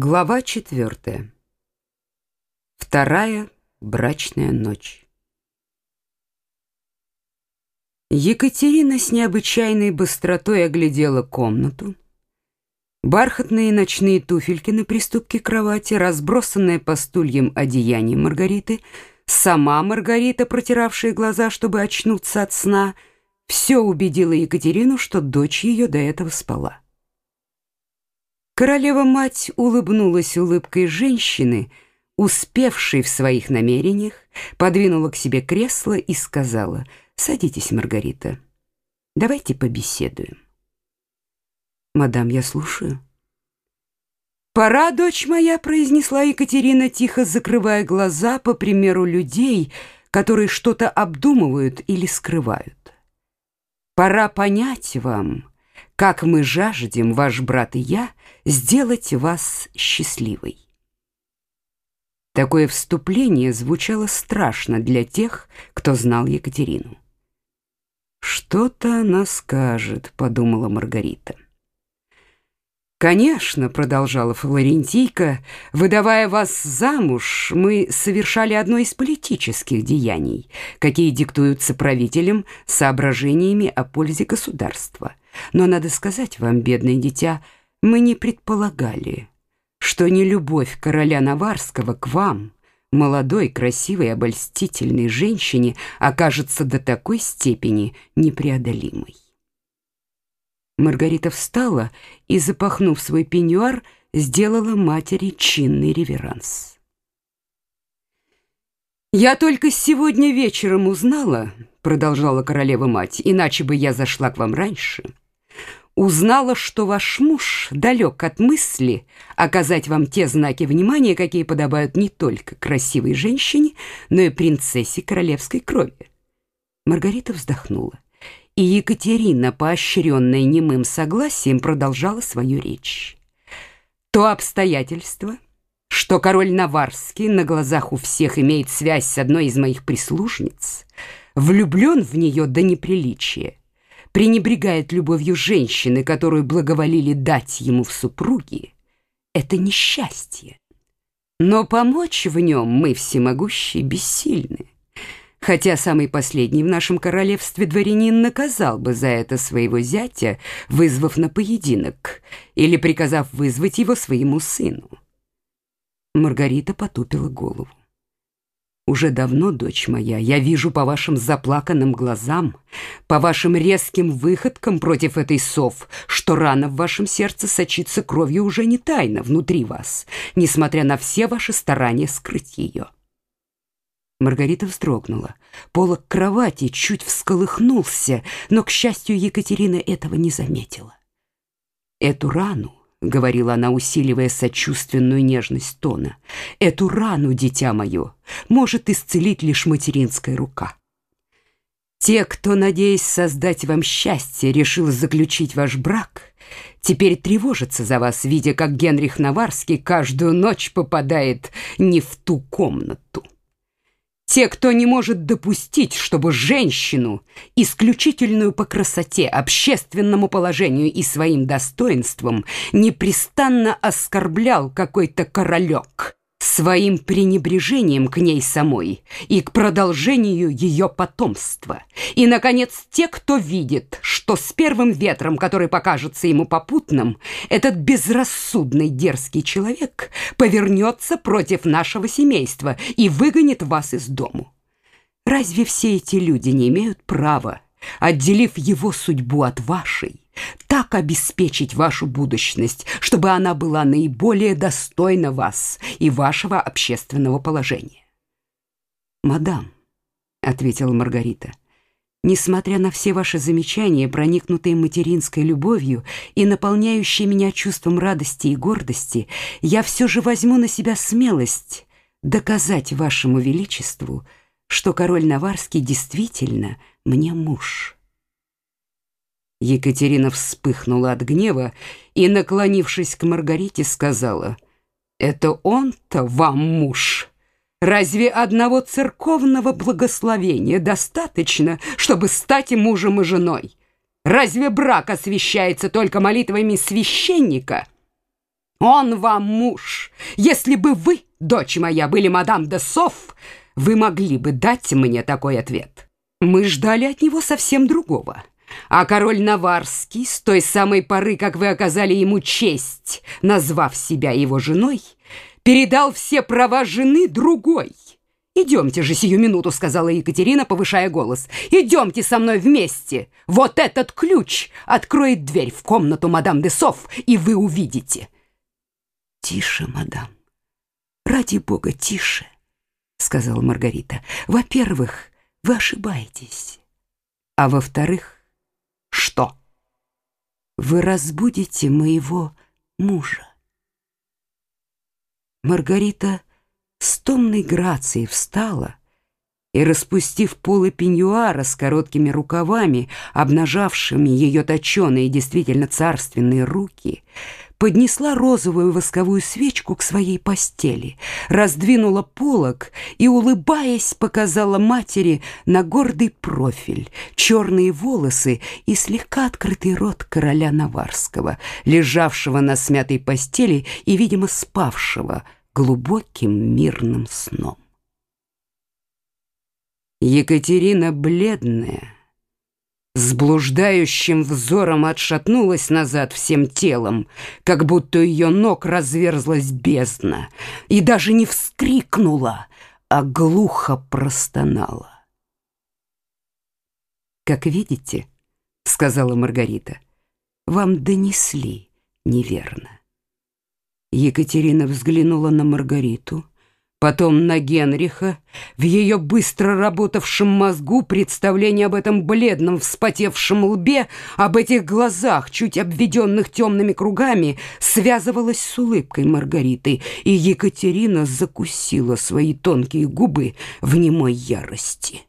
Глава четвертая. Вторая брачная ночь. Екатерина с необычайной быстротой оглядела комнату. Бархатные ночные туфельки на приступке кровати, разбросанное по стульям одеяние Маргариты, сама Маргарита, протиравшая глаза, чтобы очнуться от сна, все убедило Екатерину, что дочь ее до этого спала. Королева-мать улыбнулась улыбкой женщины, успевшей в своих намерениях, подвинула к себе кресло и сказала, «Садитесь, Маргарита, давайте побеседуем». «Мадам, я слушаю». «Пора, дочь моя», — произнесла Екатерина, тихо закрывая глаза, по примеру людей, которые что-то обдумывают или скрывают. «Пора понять вам, как мы жаждем, ваш брат и я, сделать вас счастливой. Такое вступление звучало страшно для тех, кто знал Екатерину. «Что-то она скажет», — подумала Маргарита. «Конечно», — продолжала Флорентийка, — «выдавая вас замуж, мы совершали одно из политических деяний, какие диктуются правителем соображениями о пользе государства. Но надо сказать вам, бедное дитя, мы не предполагали, что не любовь короля Наварского к вам, молодой, красивой, обольстительной женщине, окажется до такой степени непреодолимой. Маргарита встала и, запахнув свой пеньюар, сделала матери чинный реверанс. «Я только сегодня вечером узнала, — продолжала королева-мать, — иначе бы я зашла к вам раньше, узнала, что ваш муж далек от мысли оказать вам те знаки внимания, какие подобают не только красивой женщине, но и принцессе королевской крови». Маргарита вздохнула, и Екатерина, поощренная немым согласием, продолжала свою речь. «То обстоятельство...» что король Наварский на глазах у всех имеет связь с одной из моих прислужниц, влюблен в нее до неприличия, пренебрегает любовью женщины, которую благоволили дать ему в супруги, это несчастье. Но помочь в нем мы всемогущие бессильны. Хотя самый последний в нашем королевстве дворянин наказал бы за это своего зятя, вызвав на поединок или приказав вызвать его своему сыну. Маргарита потупила голову. Уже давно, дочь моя, я вижу по вашим заплаканным глазам, по вашим резким выходкам против этой сов, что рана в вашем сердце сочится кровью уже не тайно внутри вас, несмотря на все ваши старания скрыть ее. Маргарита вздрогнула. Полок кровати чуть всколыхнулся, но, к счастью, Екатерина этого не заметила. Эту рану — говорила она, усиливая сочувственную нежность тона. «Эту рану, дитя мое, может исцелить лишь материнская рука. Те, кто, надеясь создать вам счастье, решил заключить ваш брак, теперь тревожатся за вас, видя, как Генрих Наварский каждую ночь попадает не в ту комнату». Те, кто не может допустить, чтобы женщину, исключительную по красоте, общественному положению и своим достоинствам, непрестанно оскорблял какой-то королек, своим пренебрежением к ней самой и к продолжению ее потомства. И, наконец, те, кто видит, что с первым ветром, который покажется ему попутным, этот безрассудный дерзкий человек повернется против нашего семейства и выгонит вас из дому. Разве все эти люди не имеют права, отделив его судьбу от вашей, так обеспечить вашу будущность, чтобы она была наиболее достойна вас и вашего общественного положения. «Мадам», — ответила Маргарита, — «несмотря на все ваши замечания, проникнутые материнской любовью и наполняющие меня чувством радости и гордости, я все же возьму на себя смелость доказать вашему величеству, что король Наварский действительно мне муж». Екатерина вспыхнула от гнева и, наклонившись к Маргарите, сказала, «Это он-то вам муж? Разве одного церковного благословения достаточно, чтобы стать мужем и женой? Разве брак освящается только молитвами священника?» Он вам муж. Если бы вы, дочь моя, были мадам де Соф, вы могли бы дать мне такой ответ. Мы ждали от него совсем другого. А король Наварский, с той самой поры, как вы оказали ему честь, назвав себя его женой, передал все права жены другой. «Идемте же сию минуту», — сказала Екатерина, повышая голос. «Идемте со мной вместе. Вот этот ключ откроет дверь в комнату мадам де Соф, и вы увидите». «Тише, мадам. Ради бога, тише», — сказала Маргарита. «Во-первых, вы ошибаетесь. А во-вторых, что? Вы разбудите моего мужа». Маргарита с томной грацией встала и, распустив полы пеньюара с короткими рукавами, обнажавшими ее точеные действительно царственные руки, поднесла розовую восковую свечку к своей постели, раздвинула полог и, улыбаясь, показала матери на гордый профиль, черные волосы и слегка открытый рот короля Наварского, лежавшего на смятой постели и, видимо, спавшего глубоким мирным сном. Екатерина бледная, с блуждающим взором отшатнулась назад всем телом, как будто ее ног разверзлась бездна, и даже не вскрикнула, а глухо простонала. «Как видите, — сказала Маргарита, — вам донесли неверно. Екатерина взглянула на Маргариту, потом на Генриха. В ее быстро работавшем мозгу представление об этом бледном вспотевшем лбе, об этих глазах, чуть обведенных темными кругами, связывалось с улыбкой Маргариты, и Екатерина закусила свои тонкие губы в немой ярости.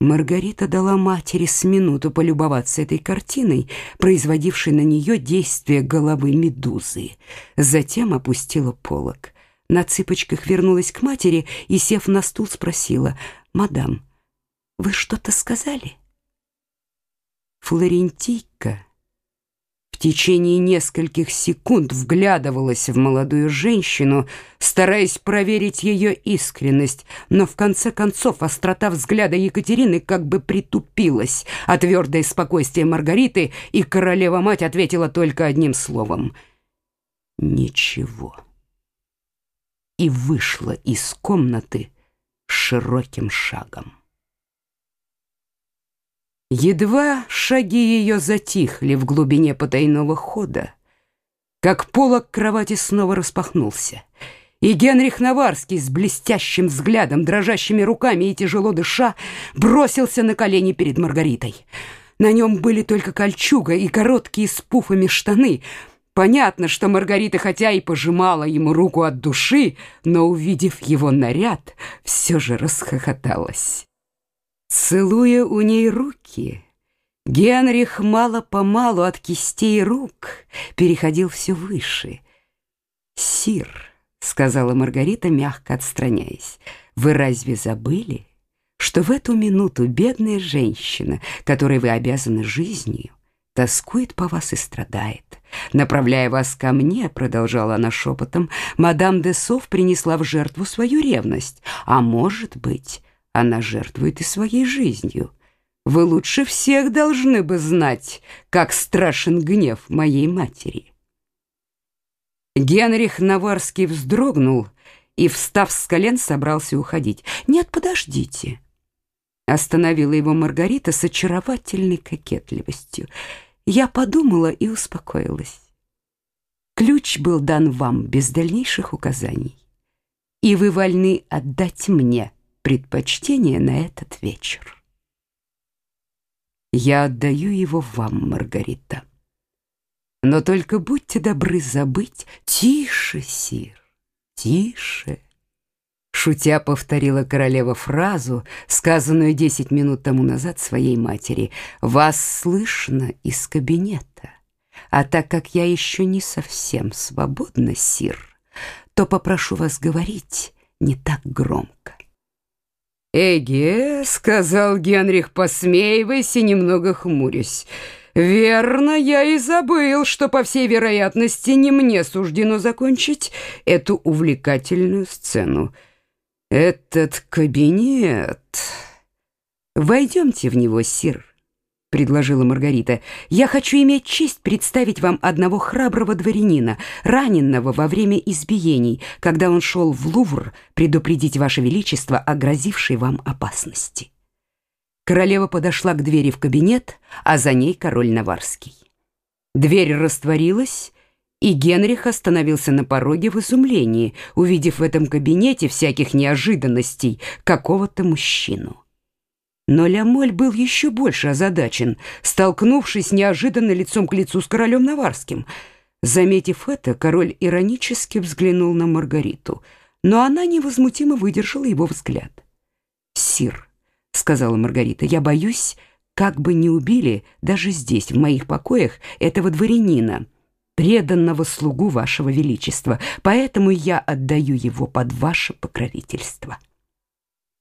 Маргарита дала матери с минуту полюбоваться этой картиной, производившей на нее действие головы медузы. Затем опустила полог. На цыпочках вернулась к матери и, сев на стул, спросила, «Мадам, вы что-то сказали?» Флорентийка течение нескольких секунд вглядывалась в молодую женщину, стараясь проверить ее искренность, но в конце концов острота взгляда Екатерины как бы притупилась, а твердое спокойствие Маргариты и королева-мать ответила только одним словом «Ничего» и вышла из комнаты широким шагом. Едва шаги ее затихли в глубине потайного хода, как полок кровати снова распахнулся, и Генрих Наварский с блестящим взглядом, дрожащими руками и тяжело дыша бросился на колени перед Маргаритой. На нем были только кольчуга и короткие с пуфами штаны. Понятно, что Маргарита, хотя и пожимала ему руку от души, но, увидев его наряд, все же расхохоталась. Целуя у ней руки, Генрих мало-помалу от кистей рук переходил все выше. «Сир», — сказала Маргарита, мягко отстраняясь, — «вы разве забыли, что в эту минуту бедная женщина, которой вы обязаны жизнью, тоскует по вас и страдает. Направляя вас ко мне, продолжала она шепотом, мадам де Сов принесла в жертву свою ревность, а может быть, она жертвует и своей жизнью. Вы лучше всех должны бы знать, как страшен гнев моей матери. Генрих Наварский вздрогнул и, встав с колен, собрался уходить. «Нет, подождите!» Остановила его Маргарита с очаровательной кокетливостью. Я подумала и успокоилась. Ключ был дан вам без дальнейших указаний, и вы вольны отдать мне предпочтение на этот вечер. Я отдаю его вам, Маргарита. Но только будьте добры забыть. Тише, сир, тише. Шутя повторила королева фразу, сказанную десять минут тому назад своей матери. «Вас слышно из кабинета. А так как я еще не совсем свободна, сир, то попрошу вас говорить не так громко». «Эге», — сказал Генрих, посмеиваясь и немного хмурясь, Верно, я и забыл, что, по всей вероятности, не мне суждено закончить эту увлекательную сцену. Этот кабинет... Войдемте в него, сир предложила Маргарита. «Я хочу иметь честь представить вам одного храброго дворянина, раненного во время избиений, когда он шел в Лувр предупредить Ваше Величество о грозившей вам опасности». Королева подошла к двери в кабинет, а за ней король Наварский. Дверь растворилась, и Генрих остановился на пороге в изумлении, увидев в этом кабинете всяких неожиданностей какого-то мужчину. Но Лямоль был еще больше озадачен, столкнувшись неожиданно лицом к лицу с королем Наварским. Заметив это, король иронически взглянул на Маргариту, но она невозмутимо выдержала его взгляд. «Сир», — сказала Маргарита, — «я боюсь, как бы не убили даже здесь, в моих покоях, этого дворянина, преданного слугу вашего величества, поэтому я отдаю его под ваше покровительство».